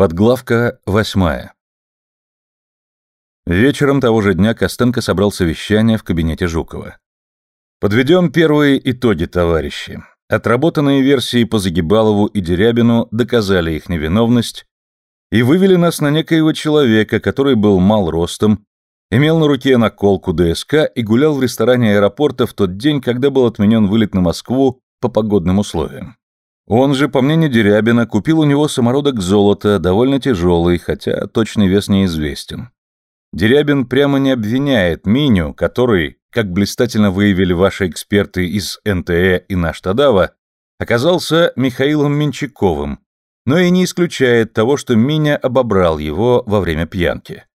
Подглавка восьмая. Вечером того же дня Костенко собрал совещание в кабинете Жукова. Подведем первые итоги, товарищи. Отработанные версии по Загибалову и Дерябину доказали их невиновность и вывели нас на некоего человека, который был мал ростом, имел на руке наколку ДСК и гулял в ресторане аэропорта в тот день, когда был отменен вылет на Москву по погодным условиям. Он же, по мнению Дерябина, купил у него самородок золота, довольно тяжелый, хотя точный вес неизвестен. Дерябин прямо не обвиняет Миню, который, как блистательно выявили ваши эксперты из НТЭ и наш Тадава, оказался Михаилом Менчаковым, но и не исключает того, что Миня обобрал его во время пьянки.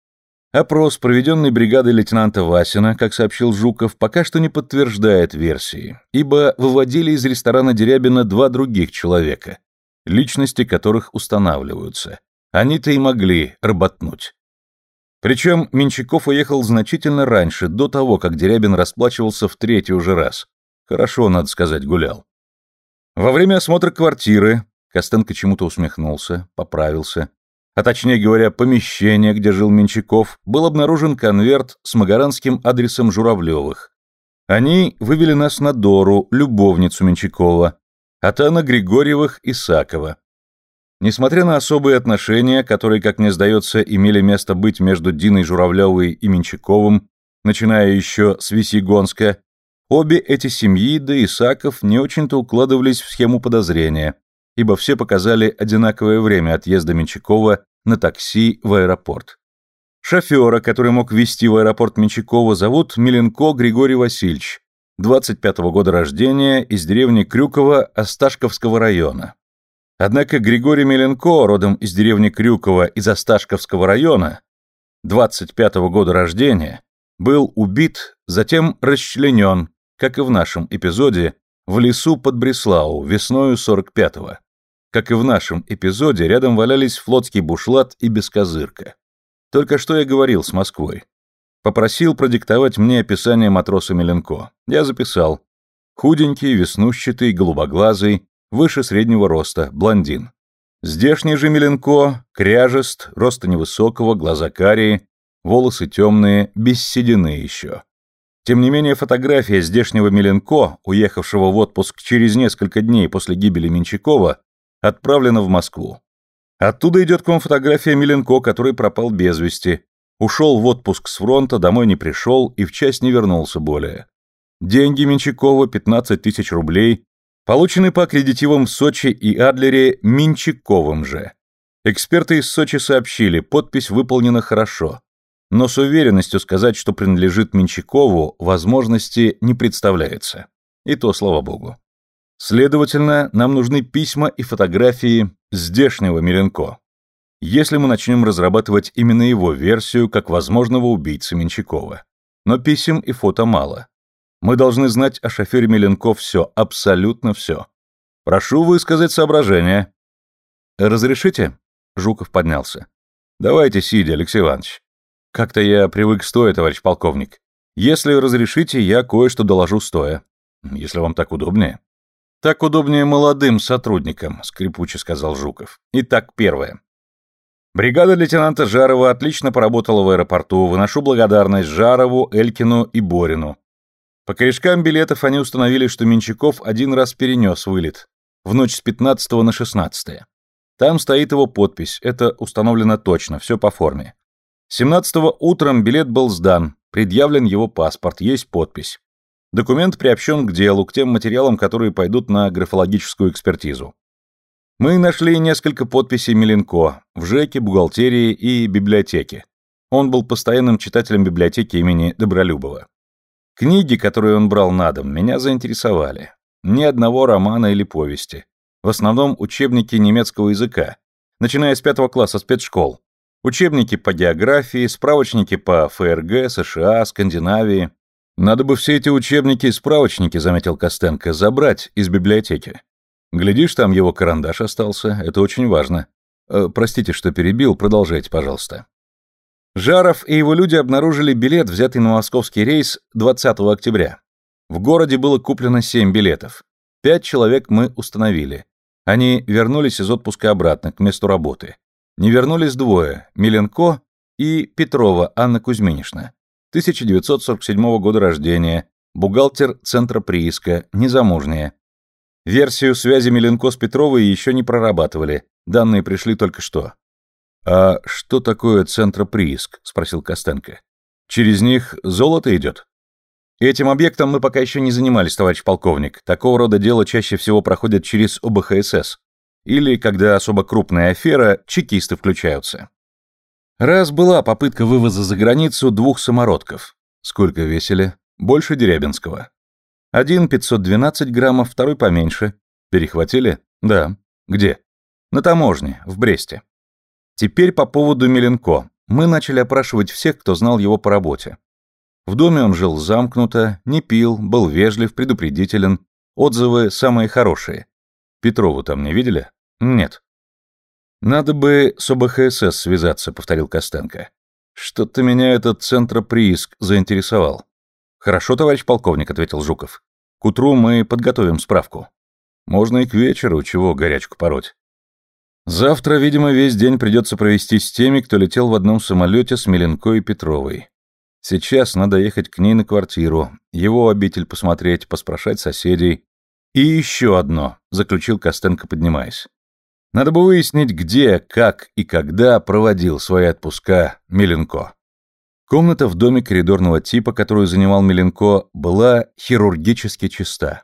Опрос, проведенный бригадой лейтенанта Васина, как сообщил Жуков, пока что не подтверждает версии, ибо выводили из ресторана Дерябина два других человека, личности которых устанавливаются. Они-то и могли работнуть. Причем Менчаков уехал значительно раньше, до того, как Дерябин расплачивался в третий уже раз. Хорошо, надо сказать, гулял. Во время осмотра квартиры Костенко чему-то усмехнулся, поправился а точнее говоря, помещение, где жил Менчаков, был обнаружен конверт с магаранским адресом Журавлевых. Они вывели нас на Дору, любовницу Менчакова, а та на Григорьевых и Сакова. Несмотря на особые отношения, которые, как мне сдается, имели место быть между Диной Журавлевой и Менчаковым, начиная еще с Висигонска, обе эти семьи, да и Саков, не очень-то укладывались в схему подозрения, ибо все показали одинаковое время отъезда Менчакова на такси в аэропорт. Шофера, который мог везти в аэропорт Менчакова, зовут Миленко Григорий Васильевич, 25-го года рождения, из деревни Крюково Осташковского района. Однако Григорий Миленко, родом из деревни Крюково из Осташковского района, 25-го года рождения, был убит, затем расчленен, как и в нашем эпизоде, в лесу под Бреслау весною 45-го. Как и в нашем эпизоде, рядом валялись флотский бушлат и бескозырка. Только что я говорил с Москвой. Попросил продиктовать мне описание матроса Меленко. Я записал. Худенький, веснущатый, голубоглазый, выше среднего роста, блондин. Здешний же Меленко, кряжест, роста невысокого, глаза карие, волосы темные, без седины еще. Тем не менее, фотография здешнего Меленко, уехавшего в отпуск через несколько дней после гибели Менчакова, отправлена в Москву. Оттуда идет к вам фотография Миленко, который пропал без вести. Ушел в отпуск с фронта, домой не пришел и в часть не вернулся более. Деньги Менчакова, 15 тысяч рублей, получены по аккредитивам в Сочи и Адлере Минчаковым же. Эксперты из Сочи сообщили, подпись выполнена хорошо. Но с уверенностью сказать, что принадлежит Менчакову, возможности не представляется. И то, слава богу. Следовательно, нам нужны письма и фотографии здешнего Миленко. Если мы начнем разрабатывать именно его версию как возможного убийцы Менчакова. Но писем и фото мало. Мы должны знать о шофере Миленко все, абсолютно все. Прошу высказать соображения. Разрешите? Жуков поднялся. Давайте сидя, Алексей Иванович. Как-то я привык стоя, товарищ полковник. Если разрешите, я кое-что доложу стоя. Если вам так удобнее. «Так удобнее молодым сотрудникам», — скрипуче сказал Жуков. Итак, первое. Бригада лейтенанта Жарова отлично поработала в аэропорту. Выношу благодарность Жарову, Элькину и Борину. По корешкам билетов они установили, что Менчаков один раз перенес вылет. В ночь с 15 на 16. Там стоит его подпись. Это установлено точно, все по форме. 17 утром билет был сдан, предъявлен его паспорт, есть подпись. Документ приобщен к делу, к тем материалам, которые пойдут на графологическую экспертизу. Мы нашли несколько подписей Миленко в ЖЭКе, бухгалтерии и библиотеке. Он был постоянным читателем библиотеки имени Добролюбова. Книги, которые он брал на дом, меня заинтересовали. Ни одного романа или повести. В основном учебники немецкого языка, начиная с пятого класса спецшкол. Учебники по географии, справочники по ФРГ, США, Скандинавии, надо бы все эти учебники и справочники, заметил Костенко, забрать из библиотеки. Глядишь, там его карандаш остался, это очень важно. Э, простите, что перебил, продолжайте, пожалуйста. Жаров и его люди обнаружили билет, взятый на московский рейс 20 октября. В городе было куплено 7 билетов. Пять человек мы установили. Они вернулись из отпуска обратно, к месту работы. Не вернулись двое – Миленко и Петрова Анна Кузьминишна. 1947 года рождения, бухгалтер Центра прииска, незамужняя. Версию связи Миленко с Петровой еще не прорабатывали, данные пришли только что. «А что такое Центроприиск?» – спросил Костенко. «Через них золото идет?» Этим объектом мы пока еще не занимались, товарищ полковник. Такого рода дела чаще всего проходят через ОБХСС. Или, когда особо крупная афера, чекисты включаются. Раз была попытка вывоза за границу двух самородков. Сколько весили? Больше Дерябинского. Один 512 граммов, второй поменьше. Перехватили? Да. Где? На таможне, в Бресте. Теперь по поводу Меленко. Мы начали опрашивать всех, кто знал его по работе. В доме он жил замкнуто, не пил, был вежлив, предупредителен. Отзывы самые хорошие. Петрову там не видели? Нет. Надо бы с ОБХСС связаться, повторил Костенко. Что-то меня этот центроприиск заинтересовал. Хорошо, товарищ полковник, ответил Жуков. К утру мы подготовим справку. Можно и к вечеру, чего горячку пороть. Завтра, видимо, весь день придется провести с теми, кто летел в одном самолете с Миленко и Петровой. Сейчас надо ехать к ней на квартиру, его обитель посмотреть, поспрашать соседей. И еще одно, заключил Костенко, поднимаясь. Надо бы выяснить, где, как и когда проводил свои отпуска Миленко. Комната в доме коридорного типа, которую занимал Миленко, была хирургически чиста.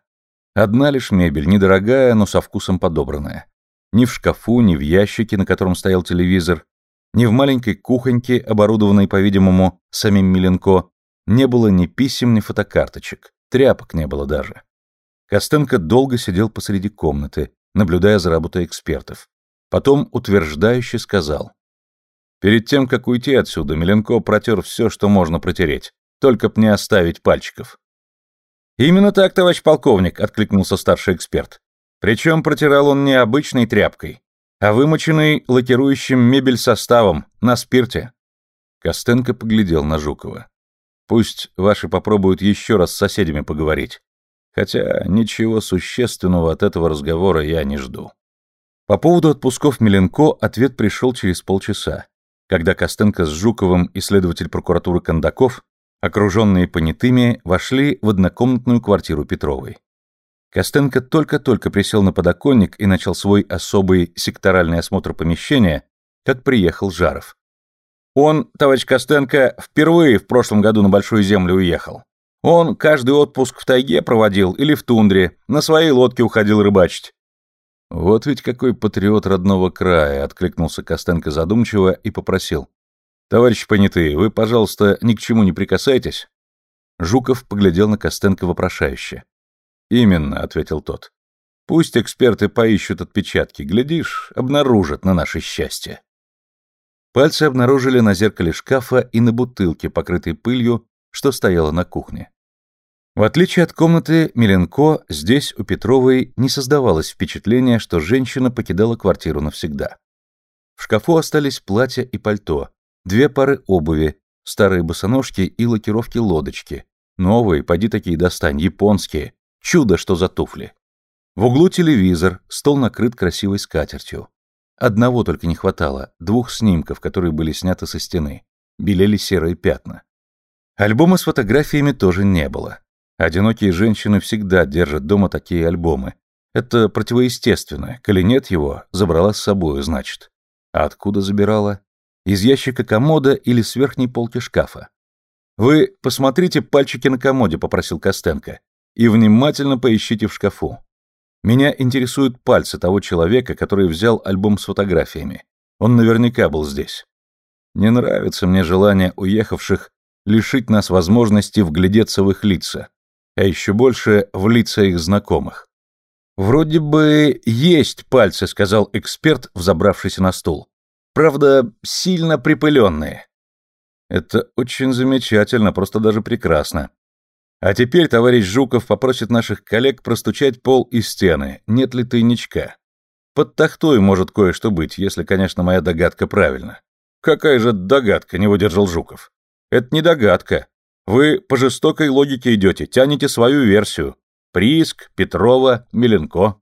Одна лишь мебель, недорогая, но со вкусом подобранная. Ни в шкафу, ни в ящике, на котором стоял телевизор, ни в маленькой кухоньке, оборудованной, по-видимому, самим Миленко, не было ни писем, ни фотокарточек, тряпок не было даже. Костенко долго сидел посреди комнаты, наблюдая за работой экспертов. Потом утверждающе сказал. Перед тем, как уйти отсюда, Миленко протер все, что можно протереть, только б не оставить пальчиков. «Именно так, товарищ полковник», — откликнулся старший эксперт. Причем протирал он не обычной тряпкой, а вымоченный лакирующим мебель составом на спирте. Костенко поглядел на Жукова. Пусть ваши попробуют еще раз с соседями поговорить. Хотя ничего существенного от этого разговора я не жду. По поводу отпусков Миленко ответ пришел через полчаса, когда Костенко с Жуковым и следователь прокуратуры Кондаков, окруженные понятыми, вошли в однокомнатную квартиру Петровой. Костенко только-только присел на подоконник и начал свой особый секторальный осмотр помещения, как приехал Жаров. Он, товарищ Костенко, впервые в прошлом году на Большую Землю уехал. Он каждый отпуск в тайге проводил или в тундре, на своей лодке уходил рыбачить. «Вот ведь какой патриот родного края!» — откликнулся Костенко задумчиво и попросил. «Товарищи понятые, вы, пожалуйста, ни к чему не прикасайтесь». Жуков поглядел на Костенко вопрошающе. «Именно», — ответил тот. «Пусть эксперты поищут отпечатки, глядишь, обнаружат на наше счастье». Пальцы обнаружили на зеркале шкафа и на бутылке, покрытой пылью, что стояла на кухне. В отличие от комнаты Миленко, здесь у Петровой не создавалось впечатления, что женщина покидала квартиру навсегда. В шкафу остались платья и пальто, две пары обуви, старые босоножки и лакировки-лодочки, новые, поди такие достань, японские, Чудо, что за туфли. В углу телевизор, стол накрыт красивой скатертью. Одного только не хватало, двух снимков, которые были сняты со стены. Белели серые пятна. Альбома с фотографиями тоже не было. Одинокие женщины всегда держат дома такие альбомы. Это противоестественно. Коли нет его, забрала с собой, значит. А откуда забирала? Из ящика комода или с верхней полки шкафа? «Вы посмотрите пальчики на комоде», — попросил Костенко и внимательно поищите в шкафу. Меня интересуют пальцы того человека, который взял альбом с фотографиями. Он наверняка был здесь. Не нравится мне желание уехавших лишить нас возможности вглядеться в их лица, а еще больше в лица их знакомых. «Вроде бы есть пальцы», — сказал эксперт, взобравшийся на стул. «Правда, сильно припыленные». «Это очень замечательно, просто даже прекрасно. А теперь товарищ Жуков попросит наших коллег простучать пол и стены, нет ли тайничка. Под тахтой может кое-что быть, если, конечно, моя догадка правильна. Какая же догадка, не выдержал Жуков. Это не догадка. Вы по жестокой логике идете, тянете свою версию. Прииск, Петрова, Миленко.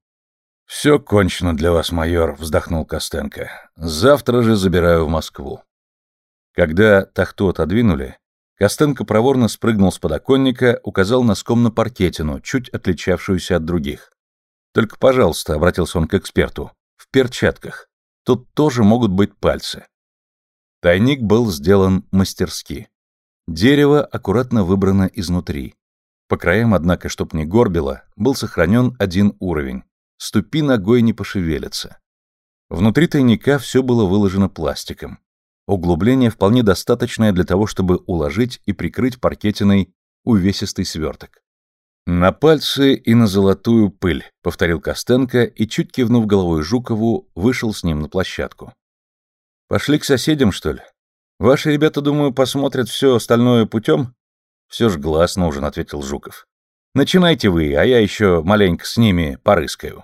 «Все кончено для вас, майор», — вздохнул Костенко. «Завтра же забираю в Москву». Когда тахту отодвинули, Костенко проворно спрыгнул с подоконника, указал носком на паркетину, чуть отличавшуюся от других. «Только, пожалуйста», — обратился он к эксперту, — «в перчатках. Тут тоже могут быть пальцы». Тайник был сделан мастерски. Дерево аккуратно выбрано изнутри. По краям, однако, чтоб не горбило, был сохранен один уровень. Ступи ногой не пошевелится. Внутри тайника все было выложено пластиком. Углубление вполне достаточное для того, чтобы уложить и прикрыть паркетиной увесистый сверток. «На пальцы и на золотую пыль», — повторил Костенко и, чуть кивнув головой Жукову, вышел с ним на площадку. «Пошли к соседям, что ли? Ваши ребята, думаю, посмотрят все остальное путем?» «Все ж глаз нужен», — ответил Жуков. «Начинайте вы, а я еще маленько с ними порыскаю».